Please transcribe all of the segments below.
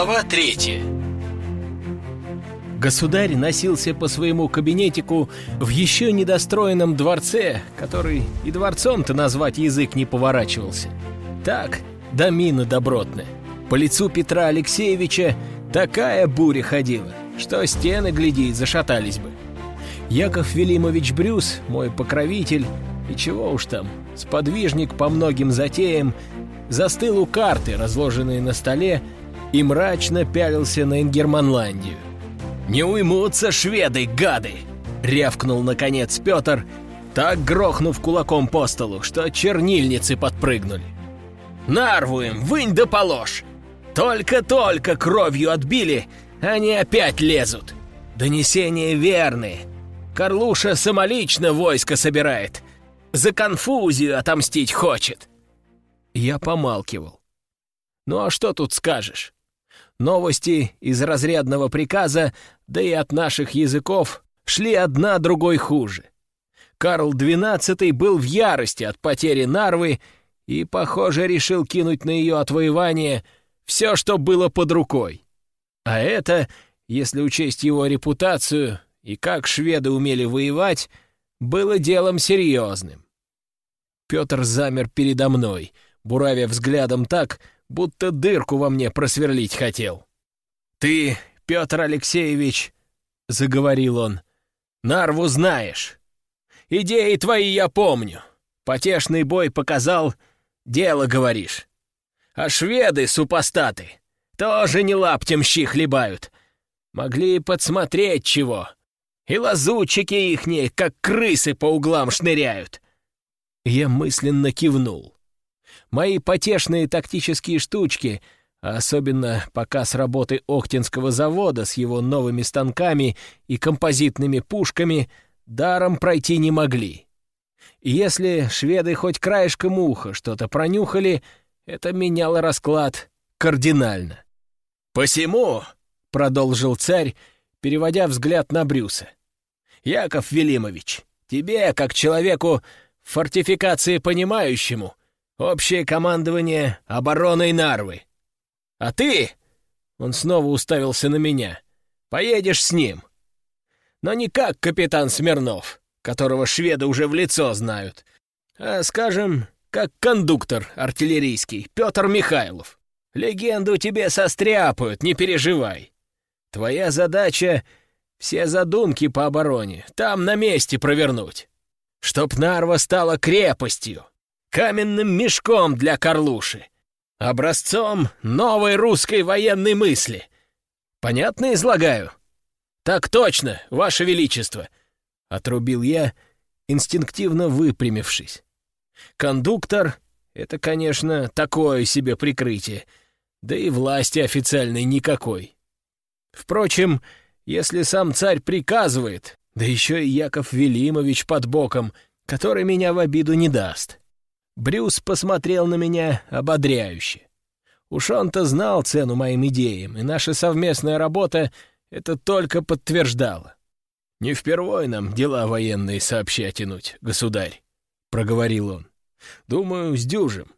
Глава третья Государь носился по своему кабинетику в еще недостроенном дворце, который и дворцом-то назвать язык не поворачивался. Так, домина добротная. По лицу Петра Алексеевича такая буря ходила, что стены, гляди, зашатались бы. Яков Велимович Брюс, мой покровитель, и чего уж там, сподвижник по многим затеям, застыл у карты, разложенной на столе, и мрачно пялился на Ингерманландию. «Не уймутся шведы, гады!» — рявкнул, наконец, Петр, так грохнув кулаком по столу, что чернильницы подпрыгнули. «Нарву им, вынь да положь! Только-только кровью отбили, они опять лезут! Донесения верные! Карлуша самолично войско собирает, за конфузию отомстить хочет!» Я помалкивал. «Ну а что тут скажешь?» Новости из разрядного приказа, да и от наших языков, шли одна другой хуже. Карл XII был в ярости от потери Нарвы и, похоже, решил кинуть на ее отвоевание все, что было под рукой. А это, если учесть его репутацию и как шведы умели воевать, было делом серьезным. Петр замер передо мной, буравя взглядом так, будто дырку во мне просверлить хотел. «Ты, Петр Алексеевич, — заговорил он, — Нарву знаешь. Идеи твои я помню. Потешный бой показал, дело говоришь. А шведы, супостаты, тоже не лаптем щи хлебают. Могли подсмотреть чего. И лазутчики ихние, как крысы по углам шныряют. Я мысленно кивнул. Мои потешные тактические штучки, особенно показ работы Охтинского завода с его новыми станками и композитными пушками, даром пройти не могли. если шведы хоть краешком уха что-то пронюхали, это меняло расклад кардинально. «Посему», — продолжил царь, переводя взгляд на Брюса, — «Яков Велимович, тебе, как человеку фортификации понимающему, Общее командование обороной Нарвы. А ты...» Он снова уставился на меня. «Поедешь с ним. Но не как капитан Смирнов, которого шведы уже в лицо знают, а, скажем, как кондуктор артиллерийский, Петр Михайлов. Легенду тебе состряпают, не переживай. Твоя задача — все задумки по обороне там на месте провернуть. Чтоб Нарва стала крепостью, каменным мешком для Карлуши, образцом новой русской военной мысли. Понятно излагаю? Так точно, Ваше Величество, — отрубил я, инстинктивно выпрямившись. Кондуктор — это, конечно, такое себе прикрытие, да и власти официальной никакой. Впрочем, если сам царь приказывает, да еще и Яков Велимович под боком, который меня в обиду не даст. Брюс посмотрел на меня ободряюще. Уж он-то знал цену моим идеям, и наша совместная работа это только подтверждала. «Не впервой нам дела военные сообща тянуть, государь», — проговорил он. «Думаю, с дюжем».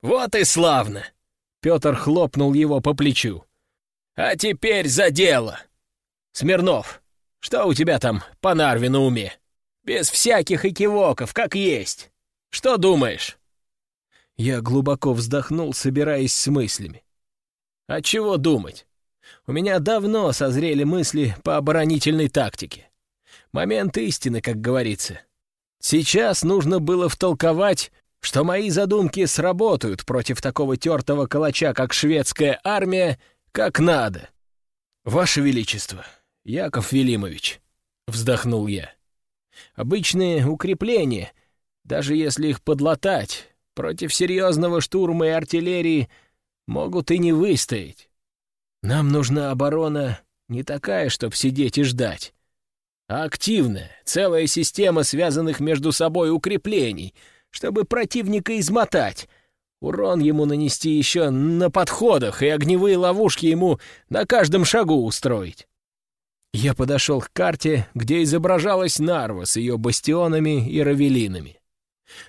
«Вот и славно!» — Петр хлопнул его по плечу. «А теперь за дело! Смирнов, что у тебя там по Нарве на уме? Без всяких экивоков, как есть!» Что думаешь?» Я глубоко вздохнул, собираясь с мыслями. «А чего думать? У меня давно созрели мысли по оборонительной тактике. Момент истины, как говорится. Сейчас нужно было втолковать, что мои задумки сработают против такого тертого калача, как шведская армия, как надо. «Ваше Величество, Яков Велимович», — вздохнул я, — «обычные укрепления — даже если их подлатать, против серьезного штурма и артиллерии могут и не выстоять. Нам нужна оборона не такая, чтобы сидеть и ждать, а активная, целая система связанных между собой укреплений, чтобы противника измотать, урон ему нанести еще на подходах и огневые ловушки ему на каждом шагу устроить. Я подошел к карте, где изображалась Нарва с ее бастионами и равелинами.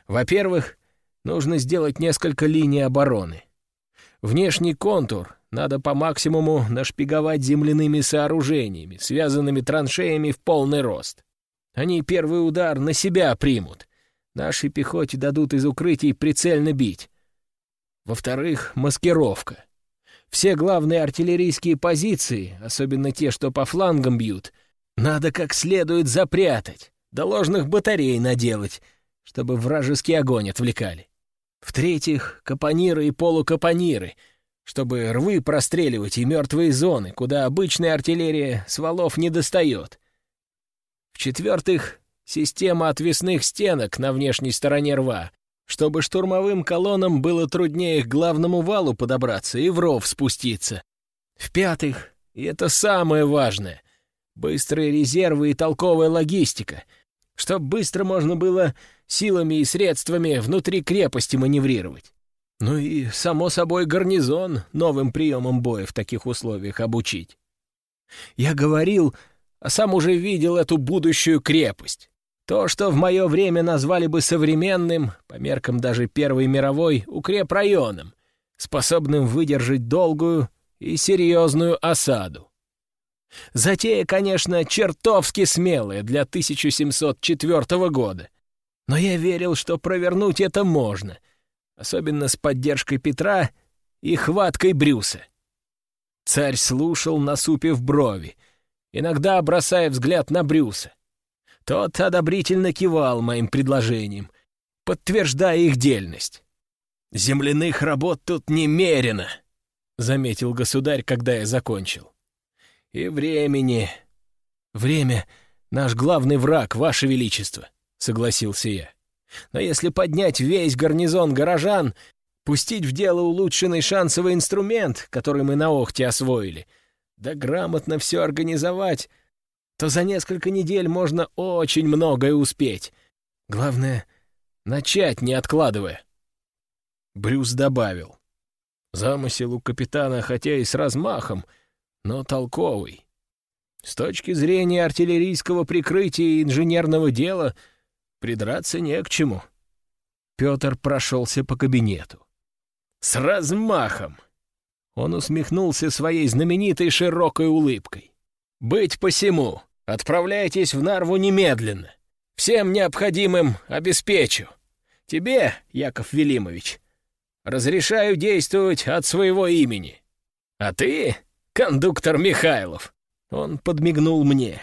Во-первых, нужно сделать несколько линий обороны. Внешний контур надо по максимуму нашпиговать земляными сооружениями, связанными траншеями в полный рост. Они первый удар на себя примут. Нашей пехоте дадут из укрытий прицельно бить. Во-вторых, маскировка. Все главные артиллерийские позиции, особенно те, что по флангам бьют, надо как следует запрятать, до ложных батарей наделать, чтобы вражеский огонь отвлекали. В-третьих, капониры и полукапониры, чтобы рвы простреливать и мертвые зоны, куда обычная артиллерия с валов не достает. В-четвертых, система отвесных стенок на внешней стороне рва, чтобы штурмовым колоннам было труднее к главному валу подобраться и в ров спуститься. В-пятых, и это самое важное, быстрые резервы и толковая логистика, чтобы быстро можно было силами и средствами внутри крепости маневрировать. Ну и, само собой, гарнизон новым приемом боя в таких условиях обучить. Я говорил, а сам уже видел эту будущую крепость. То, что в мое время назвали бы современным, по меркам даже Первой мировой, укрепрайоном, способным выдержать долгую и серьезную осаду. Затея, конечно, чертовски смелая для 1704 года, но я верил, что провернуть это можно, особенно с поддержкой Петра и хваткой Брюса. Царь слушал, насупив брови, иногда бросая взгляд на Брюса. Тот одобрительно кивал моим предложениям, подтверждая их дельность. «Земляных работ тут немерено», — заметил государь, когда я закончил. «И времени...» «Время — наш главный враг, Ваше Величество», — согласился я. «Но если поднять весь гарнизон горожан, пустить в дело улучшенный шансовый инструмент, который мы на Охте освоили, да грамотно все организовать, то за несколько недель можно очень многое успеть. Главное — начать, не откладывая». Брюс добавил. Замысел у капитана, хотя и с размахом, но толковый. С точки зрения артиллерийского прикрытия и инженерного дела — Придраться не к чему. Петр прошелся по кабинету. «С размахом!» Он усмехнулся своей знаменитой широкой улыбкой. «Быть посему! Отправляйтесь в Нарву немедленно! Всем необходимым обеспечу! Тебе, Яков Велимович, разрешаю действовать от своего имени. А ты, кондуктор Михайлов!» Он подмигнул мне.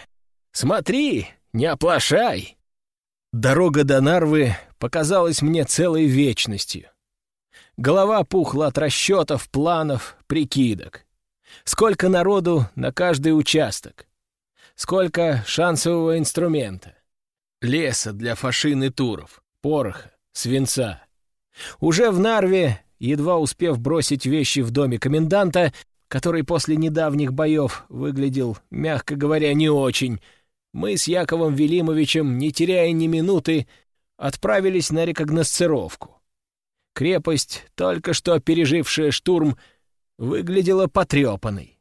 «Смотри, не оплошай!» Дорога до Нарвы показалась мне целой вечностью. Голова пухла от расчетов, планов, прикидок. Сколько народу на каждый участок. Сколько шансового инструмента. Леса для фашин и туров, пороха, свинца. Уже в Нарве, едва успев бросить вещи в доме коменданта, который после недавних боев выглядел, мягко говоря, не очень, мы с Яковом Велимовичем, не теряя ни минуты, отправились на рекогносцировку. Крепость, только что пережившая штурм, выглядела потрепанной.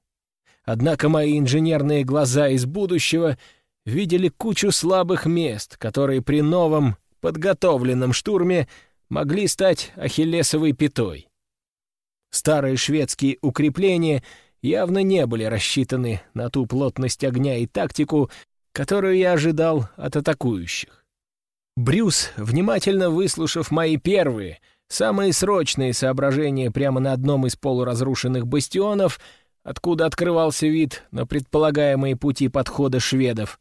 Однако мои инженерные глаза из будущего видели кучу слабых мест, которые при новом, подготовленном штурме могли стать ахиллесовой пятой. Старые шведские укрепления явно не были рассчитаны на ту плотность огня и тактику, которую я ожидал от атакующих. Брюс, внимательно выслушав мои первые, самые срочные соображения прямо на одном из полуразрушенных бастионов, откуда открывался вид на предполагаемые пути подхода шведов,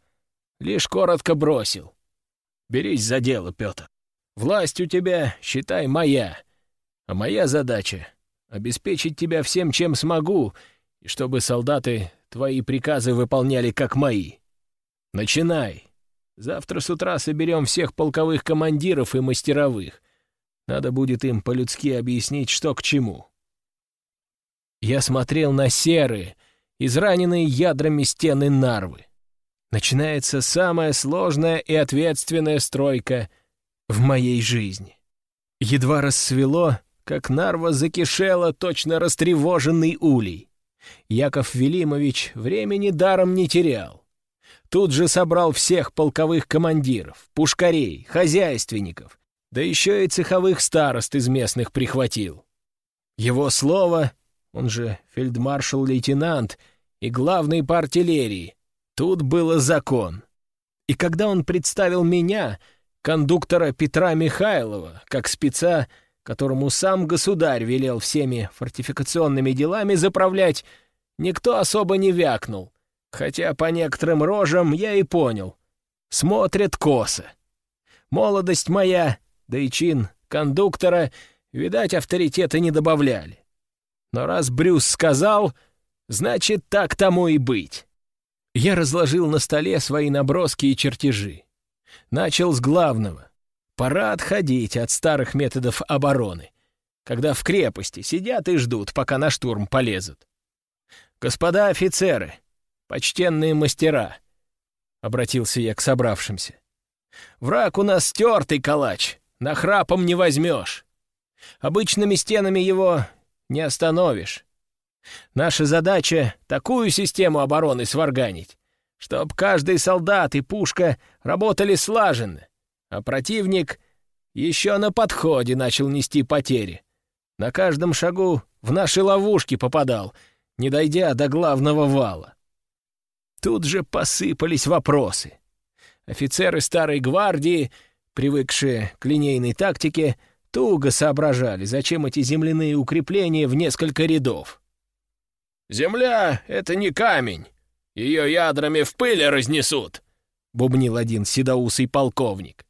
лишь коротко бросил. «Берись за дело, Петр. Власть у тебя, считай, моя. А моя задача — обеспечить тебя всем, чем смогу, и чтобы солдаты твои приказы выполняли как мои. «Начинай. Завтра с утра соберем всех полковых командиров и мастеровых. Надо будет им по-людски объяснить, что к чему». Я смотрел на серые, израненные ядрами стены Нарвы. Начинается самая сложная и ответственная стройка в моей жизни. Едва рассвело, как Нарва закишела точно растревоженный улей. Яков Велимович времени даром не терял. Тут же собрал всех полковых командиров, пушкарей, хозяйственников, да еще и цеховых старост из местных прихватил. Его слово он же фельдмаршал-лейтенант и главный по артиллерии. Тут было закон. И когда он представил меня, кондуктора Петра Михайлова, как спеца, которому сам государь велел всеми фортификационными делами заправлять, никто особо не вякнул, хотя по некоторым рожам я и понял. Смотрят косо. Молодость моя, да и чин кондуктора, видать, авторитета не добавляли. Но раз Брюс сказал, значит, так тому и быть. Я разложил на столе свои наброски и чертежи. Начал с главного. Пора отходить от старых методов обороны, когда в крепости сидят и ждут, пока на штурм полезут. «Господа офицеры, почтенные мастера», — обратился я к собравшимся, — «враг у нас стертый калач, нахрапом не возьмешь. Обычными стенами его не остановишь. Наша задача — такую систему обороны сварганить, чтоб каждый солдат и пушка работали слаженно, а противник еще на подходе начал нести потери. На каждом шагу в наши ловушки попадал, не дойдя до главного вала. Тут же посыпались вопросы. Офицеры старой гвардии, привыкшие к линейной тактике, туго соображали, зачем эти земляные укрепления в несколько рядов. «Земля — это не камень. Ее ядрами в пыли разнесут», — бубнил один седоусый полковник.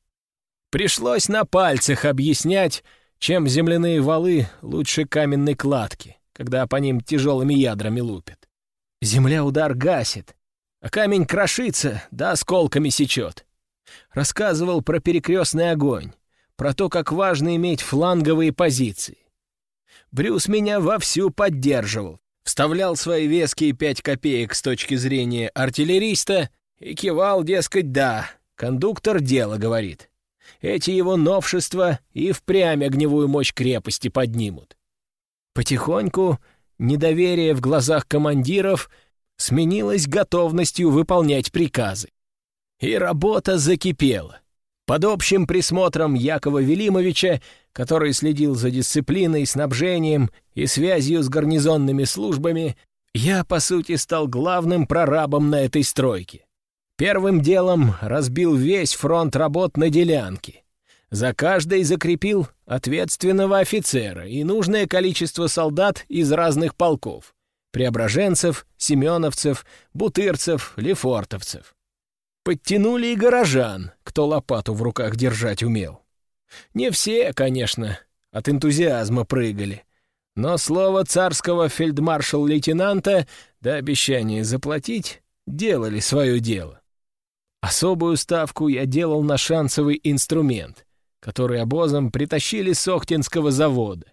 Пришлось на пальцах объяснять, чем земляные валы лучше каменной кладки, когда по ним тяжелыми ядрами лупят. Земля удар гасит, а камень крошится, да осколками сечет. Рассказывал про перекрестный огонь, про то, как важно иметь фланговые позиции. Брюс меня вовсю поддерживал, вставлял свои веские пять копеек с точки зрения артиллериста и кивал, дескать, да, кондуктор дело говорит. Эти его новшества и впрямь огневую мощь крепости поднимут. Потихоньку недоверие в глазах командиров сменилось готовностью выполнять приказы. И работа закипела. Под общим присмотром Якова Велимовича, который следил за дисциплиной, снабжением и связью с гарнизонными службами, я, по сути, стал главным прорабом на этой стройке. Первым делом разбил весь фронт работ на делянке. За каждой закрепил ответственного офицера и нужное количество солдат из разных полков — преображенцев, семеновцев, бутырцев, лефортовцев. Подтянули и горожан, кто лопату в руках держать умел. Не все, конечно, от энтузиазма прыгали. Но слово царского фельдмаршал-лейтенанта до обещания заплатить делали свое дело. Особую ставку я делал на шансовый инструмент, который обозом притащили с Охтинского завода.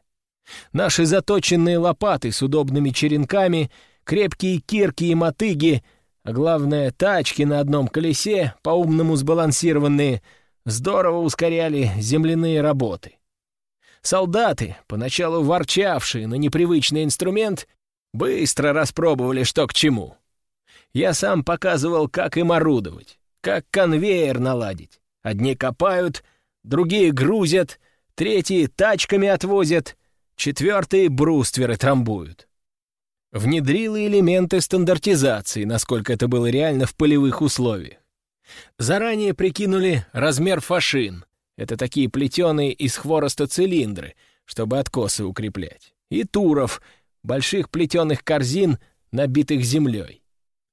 Наши заточенные лопаты с удобными черенками, крепкие кирки и мотыги — а главное, тачки на одном колесе, по-умному сбалансированные, здорово ускоряли земляные работы. Солдаты, поначалу ворчавшие на непривычный инструмент, быстро распробовали, что к чему. Я сам показывал, как им орудовать, как конвейер наладить. Одни копают, другие грузят, третьи тачками отвозят, четвертые брустверы трамбуют внедрила элементы стандартизации, насколько это было реально в полевых условиях. Заранее прикинули размер фашин. Это такие плетеные из хвороста цилиндры, чтобы откосы укреплять. И туров, больших плетеных корзин, набитых землей.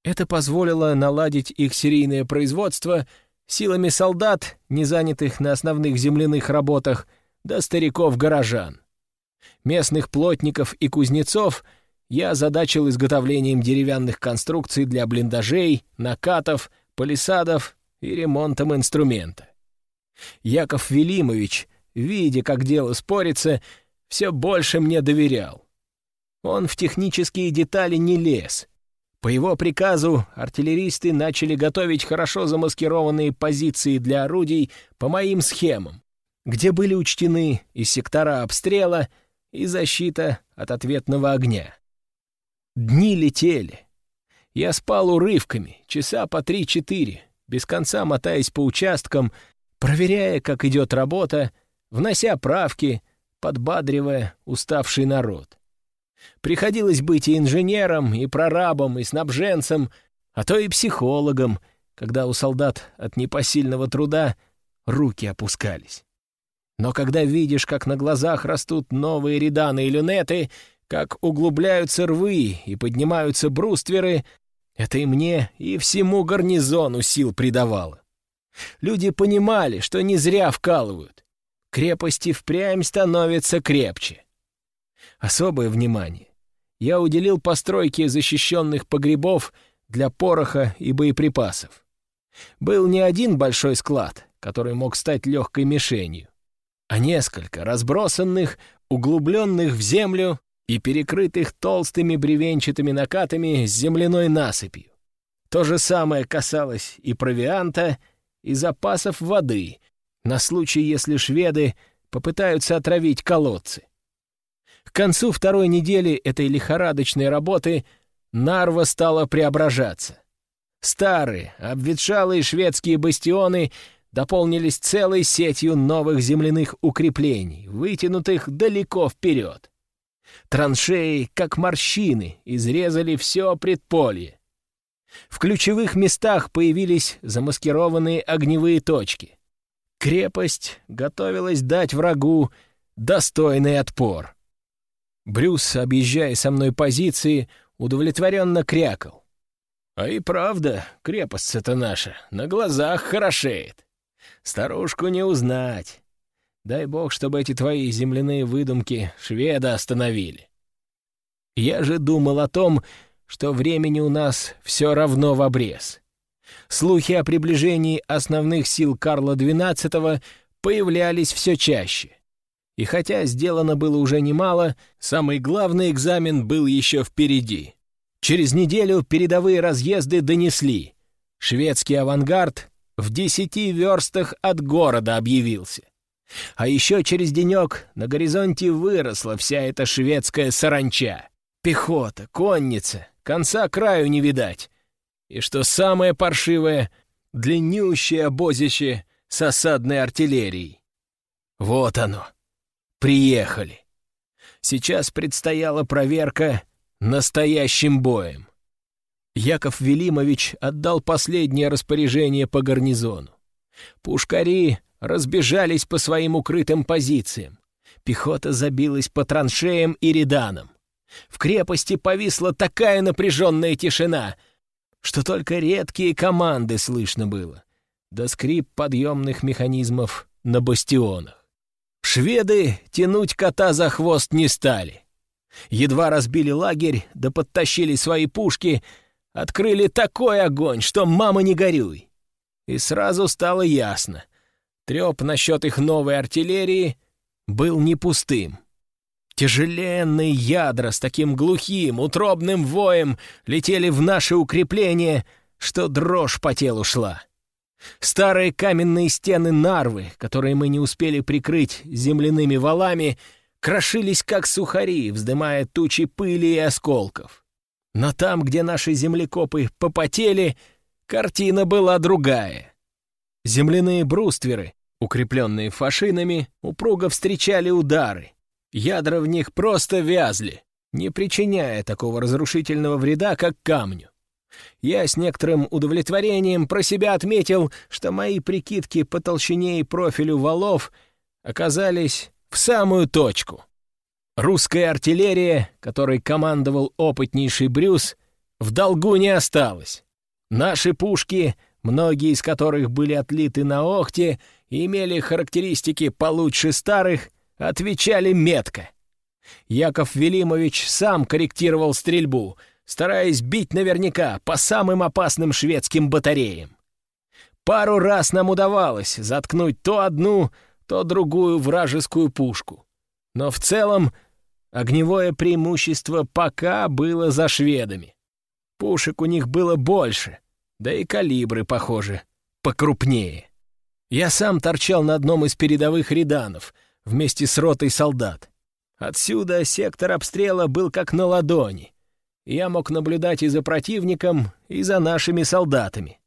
Это позволило наладить их серийное производство силами солдат, не занятых на основных земляных работах, до стариков-горожан. Местных плотников и кузнецов — я озадачил изготовлением деревянных конструкций для блиндажей, накатов, палисадов и ремонтом инструмента. Яков Велимович, видя, как дело спорится, все больше мне доверял. Он в технические детали не лез. По его приказу артиллеристы начали готовить хорошо замаскированные позиции для орудий по моим схемам, где были учтены и сектора обстрела, и защита от ответного огня. Дни летели. Я спал урывками, часа по три-четыре, без конца мотаясь по участкам, проверяя, как идет работа, внося правки, подбадривая уставший народ. Приходилось быть и инженером, и прорабом, и снабженцем, а то и психологом, когда у солдат от непосильного труда руки опускались. Но когда видишь, как на глазах растут новые реданы и люнеты, как углубляются рвы и поднимаются брустверы, это и мне, и всему гарнизону сил придавало. Люди понимали, что не зря вкалывают. Крепости впрямь становятся крепче. Особое внимание я уделил постройке защищенных погребов для пороха и боеприпасов. Был не один большой склад, который мог стать легкой мишенью, а несколько разбросанных, углубленных в землю и перекрытых толстыми бревенчатыми накатами с земляной насыпью. То же самое касалось и провианта, и запасов воды, на случай, если шведы попытаются отравить колодцы. К концу второй недели этой лихорадочной работы Нарва стала преображаться. Старые, обветшалые шведские бастионы дополнились целой сетью новых земляных укреплений, вытянутых далеко вперед. Траншеи, как морщины, изрезали все предполье. В ключевых местах появились замаскированные огневые точки. Крепость готовилась дать врагу достойный отпор. Брюс, объезжая со мной позиции, удовлетворенно крякал. «А и правда, крепость-то наша на глазах хорошеет. Старушку не узнать. Дай бог, чтобы эти твои земляные выдумки шведа остановили. Я же думал о том, что времени у нас все равно в обрез. Слухи о приближении основных сил Карла XII появлялись все чаще. И хотя сделано было уже немало, самый главный экзамен был еще впереди. Через неделю передовые разъезды донесли. Шведский авангард в десяти верстах от города объявился. А еще через денек на горизонте выросла вся эта шведская саранча. Пехота, конница, конца краю не видать. И что самое паршивое, длиннющее обозище с осадной артиллерией. Вот оно. Приехали. Сейчас предстояла проверка настоящим боем. Яков Велимович отдал последнее распоряжение по гарнизону. Пушкари разбежались по своим укрытым позициям. Пехота забилась по траншеям и реданам. В крепости повисла такая напряженная тишина, что только редкие команды слышно было, да скрип подъемных механизмов на бастионах. Шведы тянуть кота за хвост не стали. Едва разбили лагерь, да подтащили свои пушки, открыли такой огонь, что мама не горюй. И сразу стало ясно — Треп насчет их новой артиллерии был не пустым. Тяжеленные ядра с таким глухим, утробным воем летели в наши укрепления, что дрожь по телу шла. Старые каменные стены Нарвы, которые мы не успели прикрыть земляными валами, крошились как сухари, вздымая тучи пыли и осколков. Но там, где наши землекопы попотели, картина была другая. Земляные брустверы, укрепленные фашинами, упруго встречали удары. Ядра в них просто вязли, не причиняя такого разрушительного вреда, как камню. Я с некоторым удовлетворением про себя отметил, что мои прикидки по толщине и профилю валов оказались в самую точку. Русская артиллерия, которой командовал опытнейший Брюс, в долгу не осталась. Наши пушки, многие из которых были отлиты на Охте, имели характеристики получше старых, отвечали метко. Яков Велимович сам корректировал стрельбу, стараясь бить наверняка по самым опасным шведским батареям. Пару раз нам удавалось заткнуть то одну, то другую вражескую пушку. Но в целом огневое преимущество пока было за шведами. Пушек у них было больше, да и калибры, похоже, покрупнее. Я сам торчал на одном из передовых реданов вместе с ротой солдат. Отсюда сектор обстрела был как на ладони. Я мог наблюдать и за противником, и за нашими солдатами.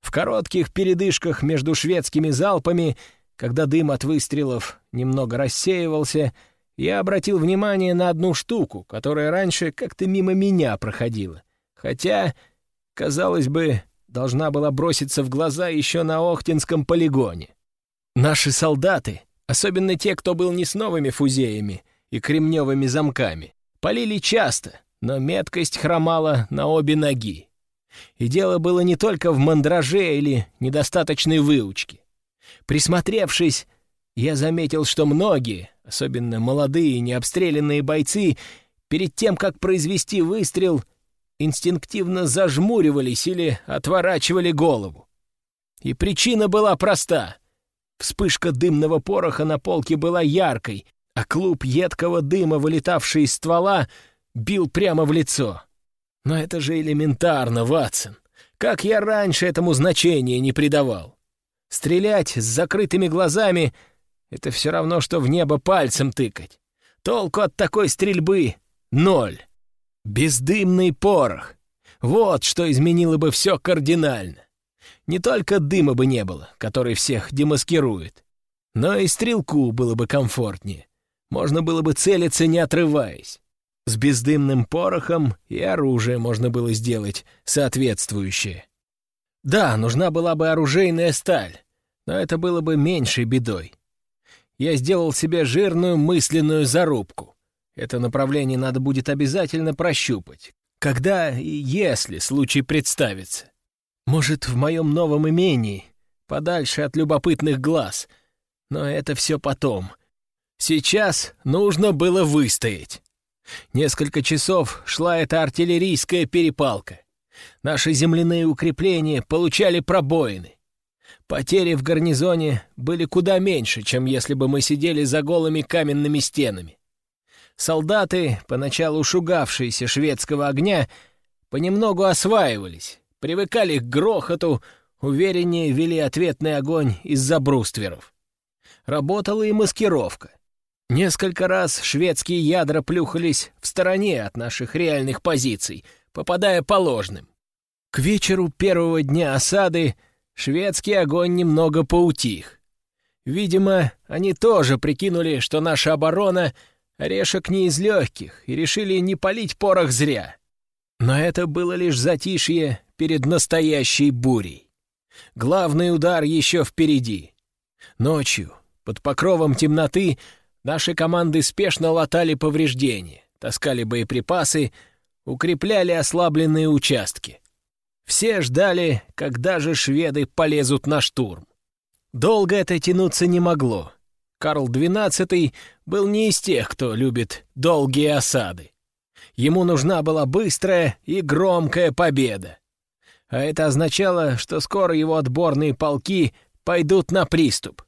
В коротких передышках между шведскими залпами, когда дым от выстрелов немного рассеивался, я обратил внимание на одну штуку, которая раньше как-то мимо меня проходила. Хотя, казалось бы, должна была броситься в глаза еще на Охтинском полигоне. Наши солдаты, особенно те, кто был не с новыми фузеями и кремневыми замками, полили часто, но меткость хромала на обе ноги. И дело было не только в мандраже или недостаточной выучке. Присмотревшись, я заметил, что многие, особенно молодые необстрелянные бойцы, перед тем, как произвести выстрел, инстинктивно зажмуривались или отворачивали голову. И причина была проста. Вспышка дымного пороха на полке была яркой, а клуб едкого дыма, вылетавший из ствола, бил прямо в лицо. Но это же элементарно, Ватсон. Как я раньше этому значения не придавал. Стрелять с закрытыми глазами — это все равно, что в небо пальцем тыкать. Толку от такой стрельбы — ноль. Бездымный порох. Вот что изменило бы все кардинально. Не только дыма бы не было, который всех демаскирует, но и стрелку было бы комфортнее. Можно было бы целиться, не отрываясь. С бездымным порохом и оружие можно было сделать соответствующее. Да, нужна была бы оружейная сталь, но это было бы меньшей бедой. Я сделал себе жирную мысленную зарубку. Это направление надо будет обязательно прощупать, когда и если случай представится. Может, в моем новом имении, подальше от любопытных глаз, но это все потом. Сейчас нужно было выстоять. Несколько часов шла эта артиллерийская перепалка. Наши земляные укрепления получали пробоины. Потери в гарнизоне были куда меньше, чем если бы мы сидели за голыми каменными стенами. Солдаты, поначалу шугавшиеся шведского огня, понемногу осваивались, привыкали к грохоту, увереннее вели ответный огонь из-за брустверов. Работала и маскировка. Несколько раз шведские ядра плюхались в стороне от наших реальных позиций, попадая по ложным. К вечеру первого дня осады шведский огонь немного поутих. Видимо, они тоже прикинули, что наша оборона — орешек не из легких, и решили не палить порох зря. Но это было лишь затишье перед настоящей бурей. Главный удар еще впереди. Ночью, под покровом темноты, Наши команды спешно латали повреждения, таскали боеприпасы, укрепляли ослабленные участки. Все ждали, когда же шведы полезут на штурм. Долго это тянуться не могло. Карл XII был не из тех, кто любит долгие осады. Ему нужна была быстрая и громкая победа. А это означало, что скоро его отборные полки пойдут на приступ.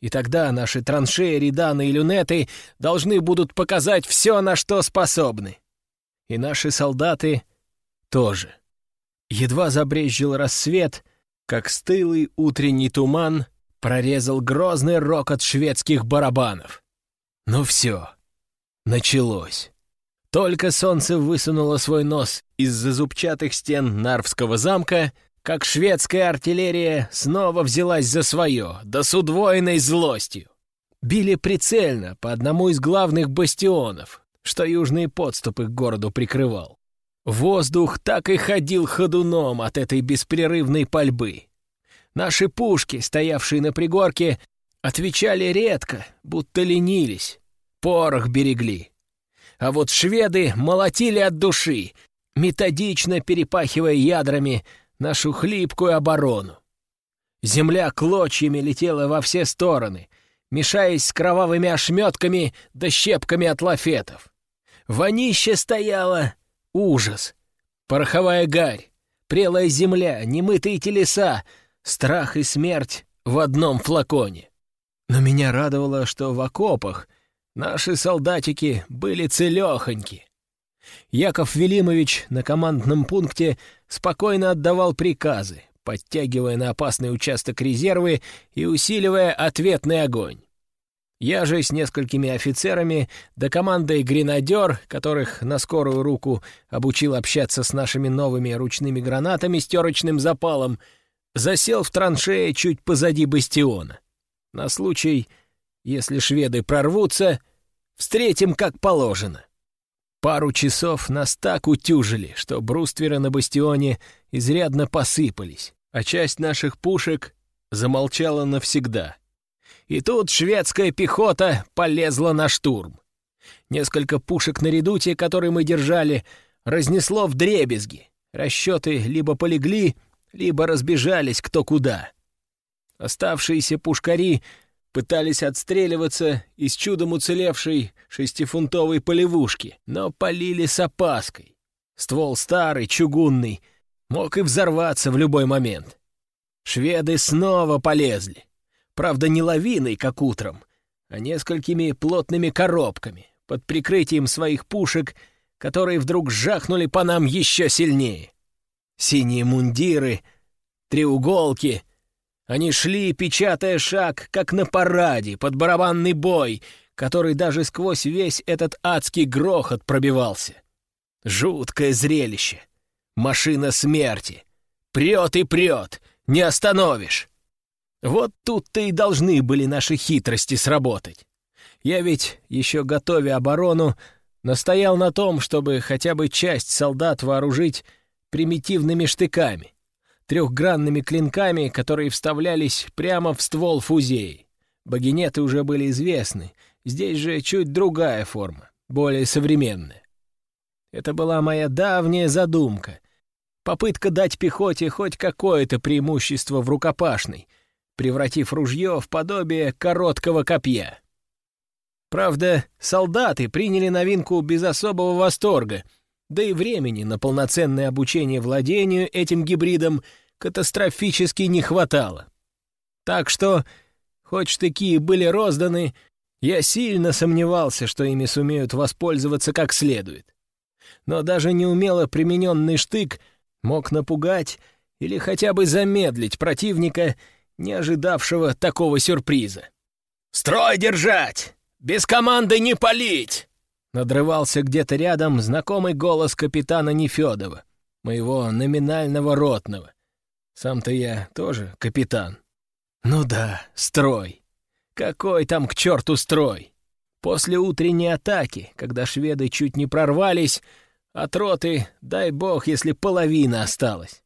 И тогда наши траншеи, реданы и люнеты должны будут показать все, на что способны. И наши солдаты тоже. Едва забрезжил рассвет, как стылый утренний туман прорезал грозный рокот шведских барабанов. Ну все, началось. Только солнце высунуло свой нос из-за зубчатых стен Нарвского замка — как шведская артиллерия снова взялась за свое, да с удвоенной злостью. Били прицельно по одному из главных бастионов, что южные подступы к городу прикрывал. Воздух так и ходил ходуном от этой беспрерывной пальбы. Наши пушки, стоявшие на пригорке, отвечали редко, будто ленились, порох берегли. А вот шведы молотили от души, методично перепахивая ядрами нашу хлипкую оборону. Земля клочьями летела во все стороны, мешаясь с кровавыми ошметками да щепками от лафетов. Вонище стояло ужас. Пороховая гарь, прелая земля, немытые телеса, страх и смерть в одном флаконе. Но меня радовало, что в окопах наши солдатики были целехоньки. Яков Велимович на командном пункте спокойно отдавал приказы, подтягивая на опасный участок резервы и усиливая ответный огонь. Я же с несколькими офицерами, да командой «Гренадер», которых на скорую руку обучил общаться с нашими новыми ручными гранатами с терочным запалом, засел в траншее чуть позади бастиона. На случай, если шведы прорвутся, Встретим как положено. Пару часов нас так утюжили, что брустверы на бастионе изрядно посыпались, а часть наших пушек замолчала навсегда. И тут шведская пехота полезла на штурм. Несколько пушек на редуте, которые мы держали, разнесло в дребезги. Расчеты либо полегли, либо разбежались кто куда. Оставшиеся пушкари пытались отстреливаться из чудом уцелевшей шестифунтовой полевушки, но полили с опаской. Ствол старый, чугунный, мог и взорваться в любой момент. Шведы снова полезли. Правда, не лавиной, как утром, а несколькими плотными коробками, под прикрытием своих пушек, которые вдруг жахнули по нам еще сильнее. Синие мундиры, треуголки — они шли, печатая шаг, как на параде, под барабанный бой, который даже сквозь весь этот адский грохот пробивался. Жуткое зрелище. Машина смерти. Прет и прет, не остановишь. Вот тут-то и должны были наши хитрости сработать. Я ведь, еще готовя оборону, настоял на том, чтобы хотя бы часть солдат вооружить примитивными штыками трехгранными клинками, которые вставлялись прямо в ствол фузеи. Багинеты уже были известны, здесь же чуть другая форма, более современная. Это была моя давняя задумка. Попытка дать пехоте хоть какое-то преимущество в рукопашной, превратив ружье в подобие короткого копья. Правда, солдаты приняли новинку без особого восторга — да и времени на полноценное обучение владению этим гибридом катастрофически не хватало. Так что, хоть штыки были розданы, я сильно сомневался, что ими сумеют воспользоваться как следует. Но даже неумело примененный штык мог напугать или хотя бы замедлить противника, не ожидавшего такого сюрприза. «Строй держать! Без команды не палить!» Надрывался где-то рядом знакомый голос капитана Нефедова, моего номинального ротного. Сам-то я тоже капитан. Ну да, строй. Какой там к черту строй? После утренней атаки, когда шведы чуть не прорвались, от роты, дай бог, если половина осталась.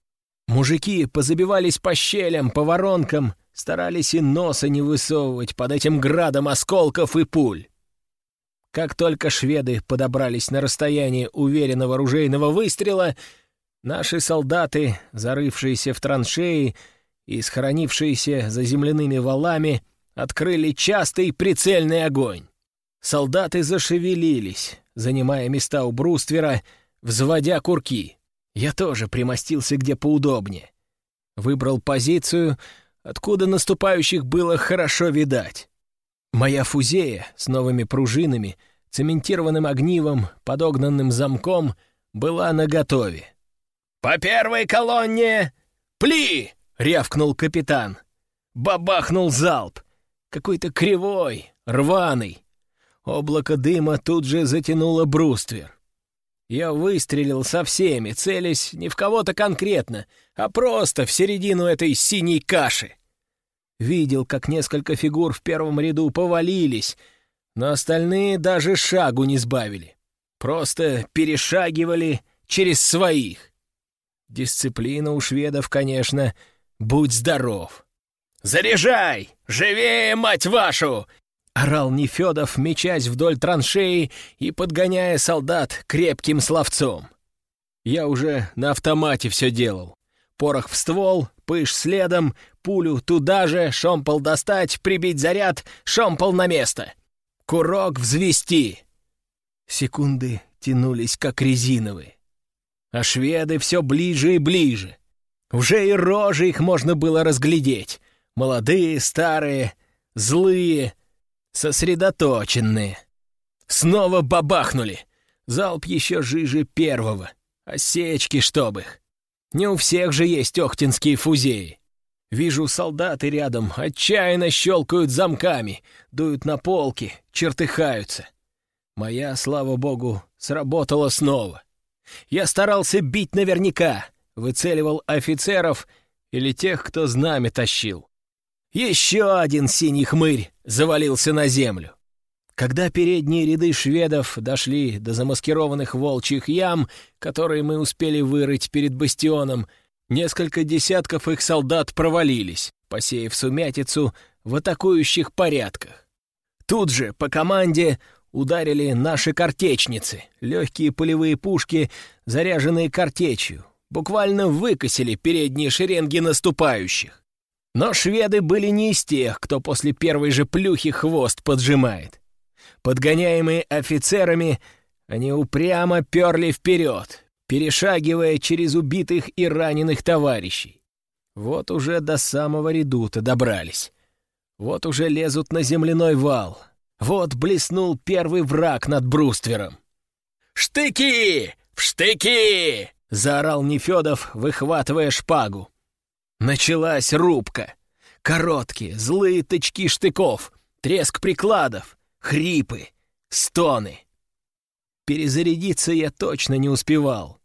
Мужики позабивались по щелям, по воронкам, старались и носа не высовывать под этим градом осколков и пуль. Как только шведы подобрались на расстояние уверенного ружейного выстрела, наши солдаты, зарывшиеся в траншеи и схоронившиеся за земляными валами, открыли частый прицельный огонь. Солдаты зашевелились, занимая места у бруствера, взводя курки. Я тоже примостился где поудобнее. Выбрал позицию, откуда наступающих было хорошо видать. Моя фузея с новыми пружинами, цементированным огнивом, подогнанным замком была наготове. «По первой колонне! Пли!» — рявкнул капитан. Бабахнул залп. Какой-то кривой, рваный. Облако дыма тут же затянуло бруствер. Я выстрелил со всеми, целясь не в кого-то конкретно, а просто в середину этой синей каши. Видел, как несколько фигур в первом ряду повалились, но остальные даже шагу не сбавили. Просто перешагивали через своих. Дисциплина у шведов, конечно, будь здоров. «Заряжай! Живее, мать вашу!» — орал Нефедов, мечась вдоль траншеи и подгоняя солдат крепким словцом. Я уже на автомате все делал. Порох в ствол, пыш следом, пулю туда же, шомпол достать, прибить заряд, шомпол на место. Курок взвести. Секунды тянулись, как резиновые. А шведы все ближе и ближе. Уже и рожи их можно было разглядеть. Молодые, старые, злые, сосредоточенные. Снова бабахнули. Залп еще жиже первого. Осечки, чтоб их. Не у всех же есть охтинские фузеи. Вижу, солдаты рядом отчаянно щелкают замками, дуют на полки, чертыхаются. Моя, слава богу, сработала снова. Я старался бить наверняка, выцеливал офицеров или тех, кто знамя тащил. Еще один синий хмырь завалился на землю. Когда передние ряды шведов дошли до замаскированных волчьих ям, которые мы успели вырыть перед бастионом, несколько десятков их солдат провалились, посеяв сумятицу в атакующих порядках. Тут же, по команде, ударили наши картечницы, легкие полевые пушки, заряженные картечью, буквально выкосили передние шеренги наступающих. Но шведы были не из тех, кто после первой же плюхи хвост поджимает. Подгоняемые офицерами, они упрямо перли вперед, перешагивая через убитых и раненых товарищей. Вот уже до самого редута добрались. Вот уже лезут на земляной вал. Вот блеснул первый враг над бруствером. «Штыки! В штыки!» — заорал Нефедов, выхватывая шпагу. Началась рубка. Короткие, злые тычки штыков, треск прикладов, хрипы, стоны. Перезарядиться я точно не успевал.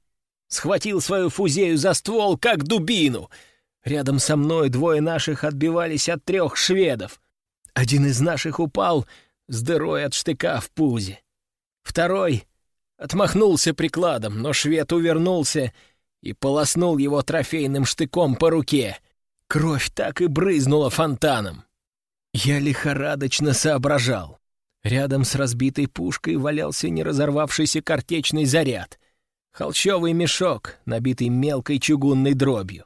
Схватил свою фузею за ствол, как дубину. Рядом со мной двое наших отбивались от трех шведов. Один из наших упал с дырой от штыка в пузе. Второй отмахнулся прикладом, но швед увернулся и полоснул его трофейным штыком по руке. Кровь так и брызнула фонтаном. Я лихорадочно соображал. Рядом с разбитой пушкой валялся неразорвавшийся картечный заряд. Холщовый мешок, набитый мелкой чугунной дробью.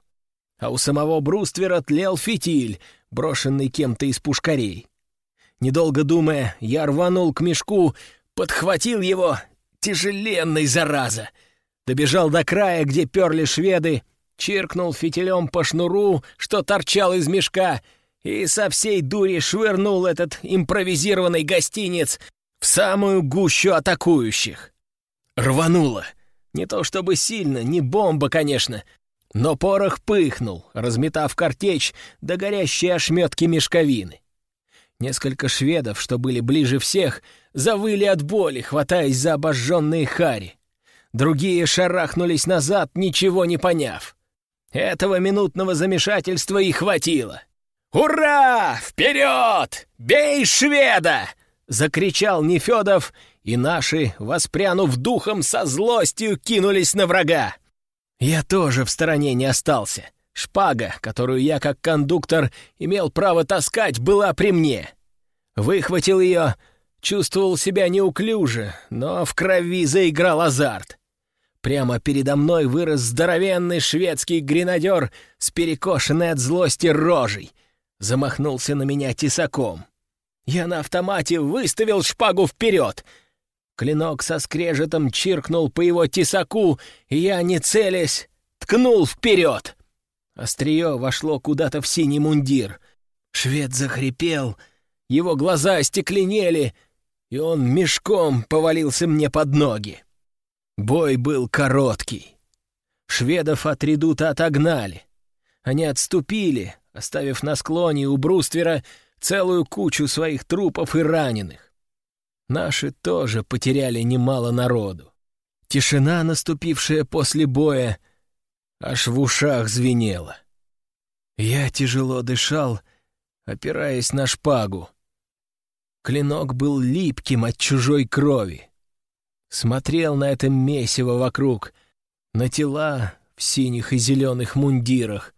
А у самого бруствера тлел фитиль, брошенный кем-то из пушкарей. Недолго думая, я рванул к мешку, подхватил его, тяжеленный, зараза. Добежал до края, где перли шведы, чиркнул фитилем по шнуру, что торчал из мешка — и со всей дури швырнул этот импровизированный гостиниц в самую гущу атакующих. Рвануло. Не то чтобы сильно, не бомба, конечно, но порох пыхнул, разметав картечь до горящей ошметки мешковины. Несколько шведов, что были ближе всех, завыли от боли, хватаясь за обожженные хари. Другие шарахнулись назад, ничего не поняв. Этого минутного замешательства и хватило. «Ура! Вперед! Бей шведа!» — закричал Нефедов, и наши, воспрянув духом, со злостью кинулись на врага. Я тоже в стороне не остался. Шпага, которую я как кондуктор имел право таскать, была при мне. Выхватил ее, чувствовал себя неуклюже, но в крови заиграл азарт. Прямо передо мной вырос здоровенный шведский гренадер с перекошенной от злости рожей — замахнулся на меня тесаком. Я на автомате выставил шпагу вперед. Клинок со скрежетом чиркнул по его тесаку, и я, не целясь, ткнул вперед. Острие вошло куда-то в синий мундир. Швед захрипел, его глаза остекленели, и он мешком повалился мне под ноги. Бой был короткий. Шведов от редута отогнали. Они отступили, оставив на склоне у бруствера целую кучу своих трупов и раненых. Наши тоже потеряли немало народу. Тишина, наступившая после боя, аж в ушах звенела. Я тяжело дышал, опираясь на шпагу. Клинок был липким от чужой крови. Смотрел на это месиво вокруг, на тела в синих и зеленых мундирах,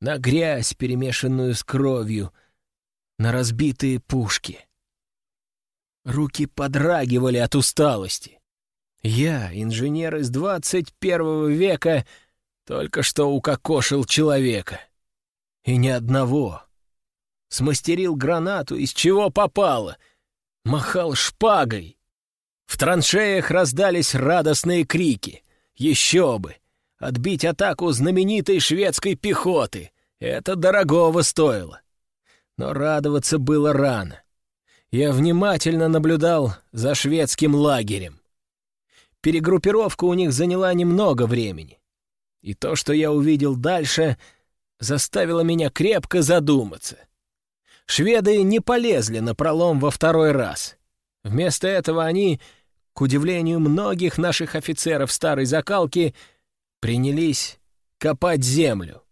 на грязь, перемешанную с кровью, на разбитые пушки. Руки подрагивали от усталости. Я, инженер из двадцать первого века, только что укокошил человека. И ни одного. Смастерил гранату, из чего попало. Махал шпагой. В траншеях раздались радостные крики. Еще бы! Отбить атаку знаменитой шведской пехоты. Это дорогого стоило. Но радоваться было рано. Я внимательно наблюдал за шведским лагерем. Перегруппировка у них заняла немного времени. И то, что я увидел дальше, заставило меня крепко задуматься. Шведы не полезли на пролом во второй раз. Вместо этого они, к удивлению многих наших офицеров старой закалки, принялись копать землю.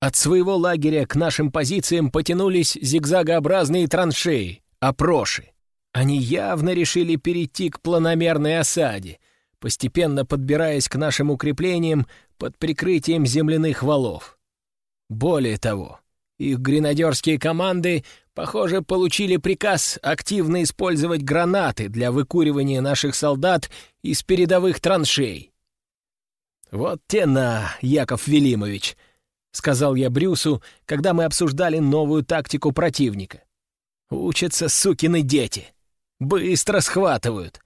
От своего лагеря к нашим позициям потянулись зигзагообразные траншеи, опроши. Они явно решили перейти к планомерной осаде, постепенно подбираясь к нашим укреплениям под прикрытием земляных валов. Более того, их гренадерские команды, похоже, получили приказ активно использовать гранаты для выкуривания наших солдат из передовых траншей. «Вот те на, Яков Велимович!» — сказал я Брюсу, когда мы обсуждали новую тактику противника. «Учатся сукины дети. Быстро схватывают.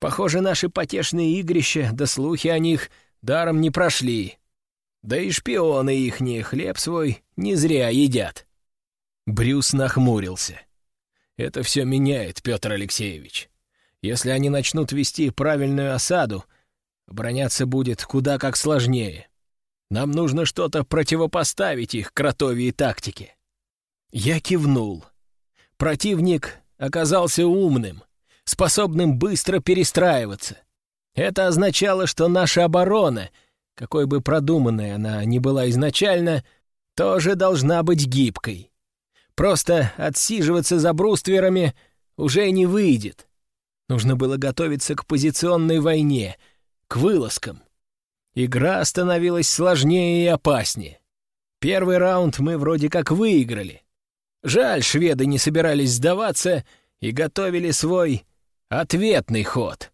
Похоже, наши потешные игрища да слухи о них даром не прошли. Да и шпионы ихние хлеб свой не зря едят». Брюс нахмурился. «Это все меняет, Петр Алексеевич. Если они начнут вести правильную осаду, обороняться будет куда как сложнее. Нам нужно что-то противопоставить их кротовьей тактике». Я кивнул. Противник оказался умным, способным быстро перестраиваться. Это означало, что наша оборона, какой бы продуманной она ни была изначально, тоже должна быть гибкой. Просто отсиживаться за брустверами уже не выйдет. Нужно было готовиться к позиционной войне, к вылазкам. Игра становилась сложнее и опаснее. Первый раунд мы вроде как выиграли. Жаль, шведы не собирались сдаваться и готовили свой ответный ход.